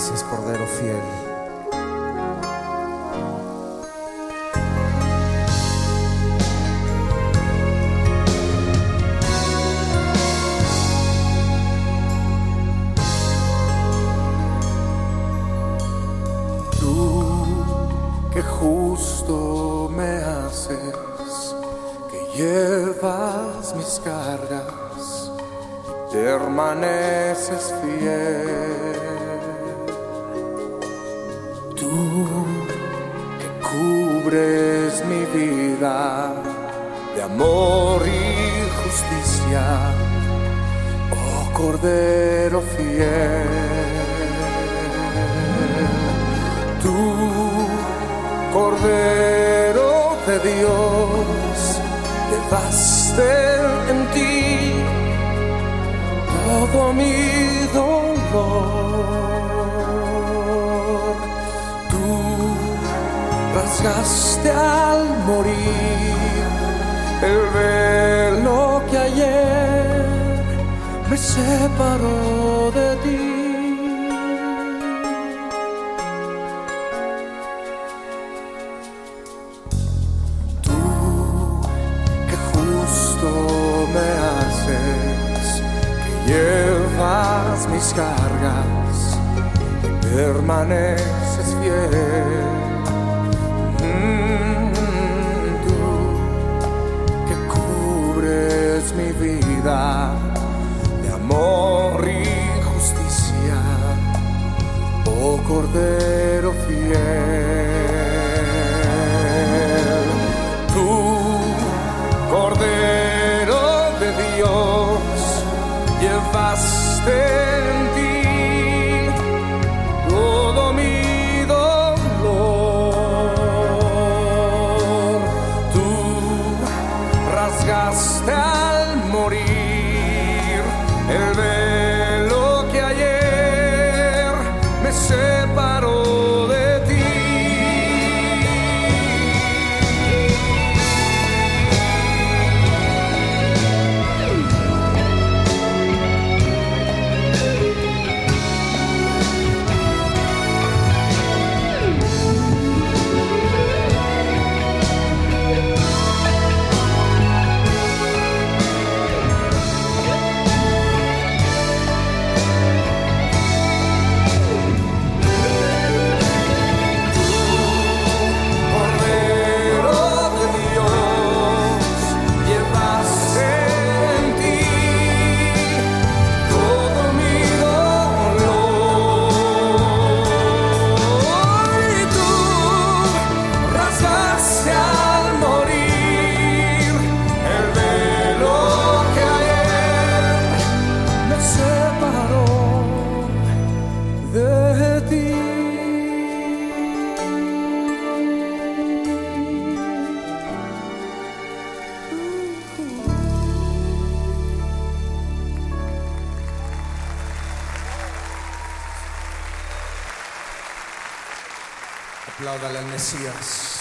Cordero Fiel. Tú que justo me haces, que llevas mis cargas y permaneces fiel. Tú que cubres mi vida de amor y justicia, oh Cordero fiel. Tú, Cordero de Dios, llevaste en ti todo mi dolor. Rasgaste al morir el velo que ayer me separó de ti. Tú que justo me haces, que llevas mis cargas permaneces fiel. De amor y justicia, oh Cordero fiel. Tú, Cordero de Dios, llevaste en ti todo mi dolor. Tú rasgaste de ti. Apláudale al Mesías.